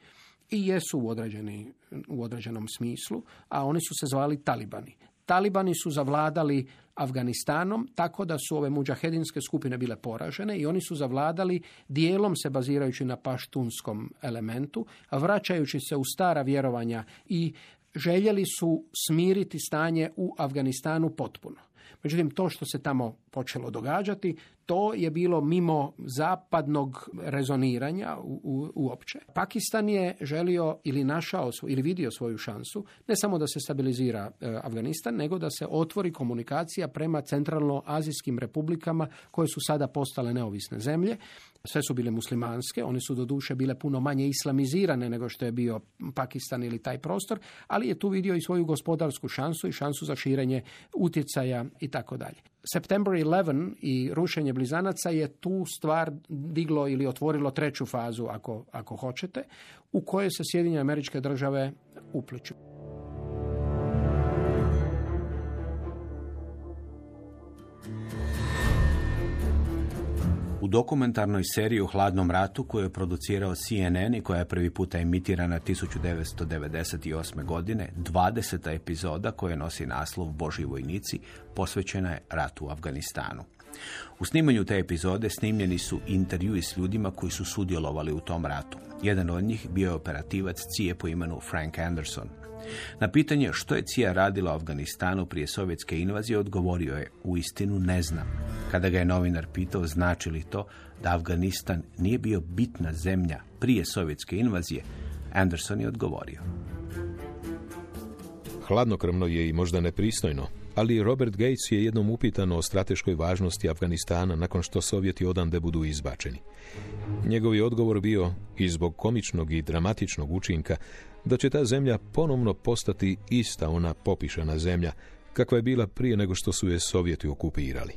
Speaker 1: i jesu u, određeni, u određenom smislu, a oni su se zvali talibani. Talibani su zavladali Afganistanom tako da su ove muđahedinske skupine bile poražene i oni su zavladali dijelom se bazirajući na paštunskom elementu, vraćajući se u stara vjerovanja i željeli su smiriti stanje u Afganistanu potpuno. Međutim, to što se tamo počelo događati, to je bilo mimo zapadnog rezoniranja u, u, uopće. Pakistan je želio ili našao ili vidio svoju šansu, ne samo da se stabilizira e, Afganistan, nego da se otvori komunikacija prema centralno-azijskim republikama koje su sada postale neovisne zemlje. Sve su bile muslimanske, one su do duše bile puno manje islamizirane nego što je bio Pakistan ili taj prostor, ali je tu vidio i svoju gospodarsku šansu i šansu za širenje utjecaja i tako dalje. September 11 i rušenje blizanaca je tu stvar diglo ili otvorilo treću fazu, ako, ako hoćete, u kojoj se Sjedinjene američke države upliču.
Speaker 2: U dokumentarnoj seriji u Hladnom ratu koju je producirao CNN i koja je prvi puta emitirana 1998. godine, 20. epizoda koja nosi naslov Boži vojnici posvećena je ratu u Afganistanu. U snimanju te epizode snimljeni su intervjui s ljudima koji su sudjelovali u tom ratu. Jedan od njih bio je operativac Cije po imenu Frank Anderson. Na pitanje što je Cija radila u Afganistanu prije sovjetske invazije, odgovorio je, u istinu ne znam. Kada ga je novinar pitao znači li to da Afganistan nije bio bitna zemlja prije sovjetske invazije, Anderson je odgovorio.
Speaker 3: Hladnokrvno je i možda nepristojno, ali Robert Gates je jednom upitan o strateškoj važnosti Afganistana nakon što Sovjeti odande budu izbačeni. Njegov je odgovor bio i zbog komičnog i dramatičnog učinka da će ta zemlja ponovno postati ista ona popišana zemlja kakva je bila prije nego što su je Sovjeti okupirali.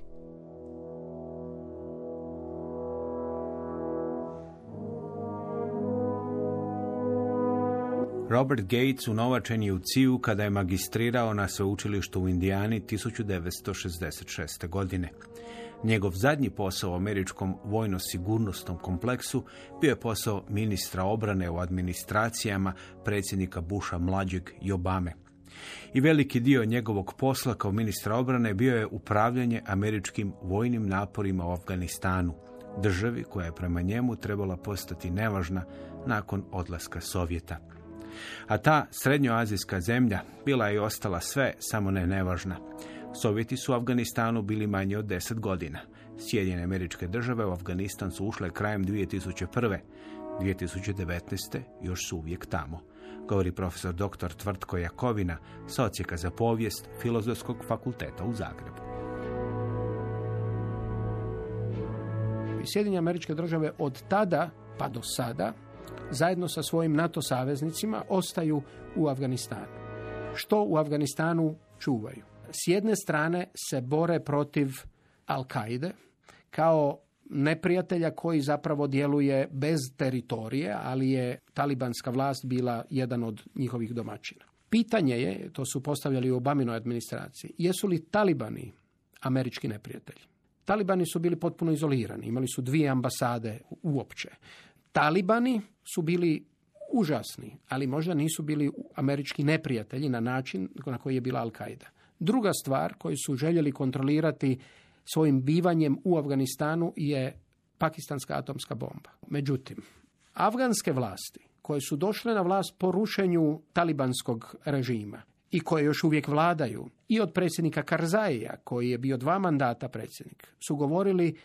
Speaker 2: Robert Gates unovačen je u Ciju kada je magistrirao na sveučilištu u Indijani 1966. godine. Njegov zadnji posao u američkom vojno-sigurnosnom kompleksu bio je posao ministra obrane u administracijama predsjednika Busha mlađeg i Obame. I veliki dio njegovog posla kao ministra obrane bio je upravljanje američkim vojnim naporima u Afganistanu, državi koja je prema njemu trebala postati nevažna nakon odlaska Sovjeta. A ta srednjoazijska zemlja bila je i ostala sve, samo ne nevažna. Sovjeti su u Afganistanu bili manje od deset godina. Sjedinjene američke države u Afganistan su ušle krajem 2001. 2019. još su uvijek tamo, govori profesor dr. Tvrtko Jakovina s za povijest Filozofskog fakulteta u Zagrebu.
Speaker 1: Sjedinjene američke države od tada pa do sada zajedno sa svojim NATO saveznicima ostaju u Afganistanu. Što u Afganistanu čuvaju? S jedne strane se bore protiv Al-Kaide kao neprijatelja koji zapravo djeluje bez teritorije, ali je talibanska vlast bila jedan od njihovih domaćina. Pitanje je, to su postavljali u Obaminoj administraciji, jesu li talibani američki neprijatelji? Talibani su bili potpuno izolirani, imali su dvije ambasade uopće. Talibani su bili užasni, ali možda nisu bili američki neprijatelji na način na koji je bila Al-Qaida. Druga stvar koju su željeli kontrolirati svojim bivanjem u Afganistanu je pakistanska atomska bomba. Međutim, afganske vlasti koje su došle na vlast po rušenju talibanskog režima i koje još uvijek vladaju i od predsjednika Karzaija koji je bio dva mandata predsjednik su govorili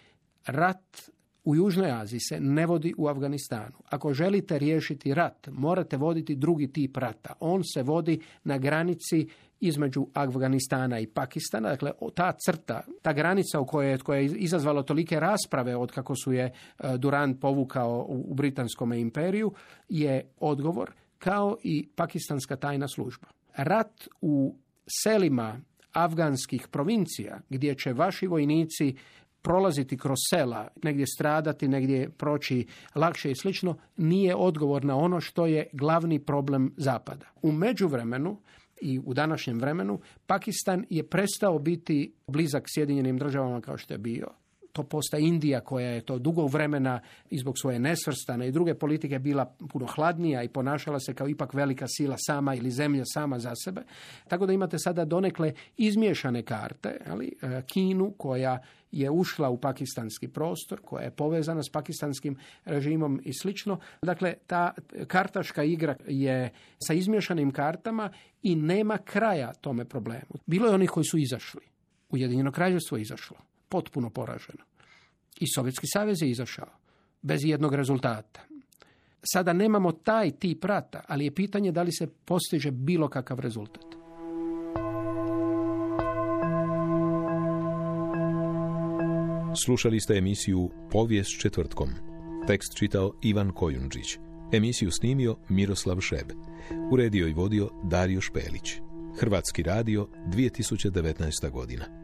Speaker 1: rat u Južnoj Aziji se ne vodi u Afganistanu. Ako želite riješiti rat, morate voditi drugi tip rata. On se vodi na granici između Afganistana i Pakistana. Dakle, ta crta, ta granica u kojoj koja je izazvala tolike rasprave od kako su je e, Durand povukao u Britanskom imperiju, je odgovor kao i pakistanska tajna služba. Rat u selima afganskih provincija gdje će vaši vojnici prolaziti kroz sela, negdje stradati, negdje proći lakše i slično, nije odgovor na ono što je glavni problem Zapada. U međuvremenu i u današnjem vremenu Pakistan je prestao biti blizak Sjedinjenim državama kao što je bio to postaje Indija koja je to dugo vremena i zbog svoje nesvrstane i druge politike bila puno hladnija i ponašala se kao ipak velika sila sama ili zemlja sama za sebe. Tako da imate sada donekle izmiješane karte, ali e, Kinu koja je ušla u pakistanski prostor, koja je povezana s pakistanskim režimom i slično. Dakle, ta kartaška igra je sa izmiješanim kartama i nema kraja tome problemu. Bilo je onih koji su izašli. Ujedinjeno kraljevstvo je izašlo potpuno poraženo. I Sovjetski savez je izašao bez jednog rezultata. Sada nemamo taj tip rata, ali je pitanje da li se postiže bilo kakav rezultat.
Speaker 3: Slušali ste emisiju Povijest četvrtkom. Tekst čitao Ivan Kojundžić. Emisiju snimio Miroslav Šeb. Uredio i vodio Dario Špelić. Hrvatski radio 2019. godina.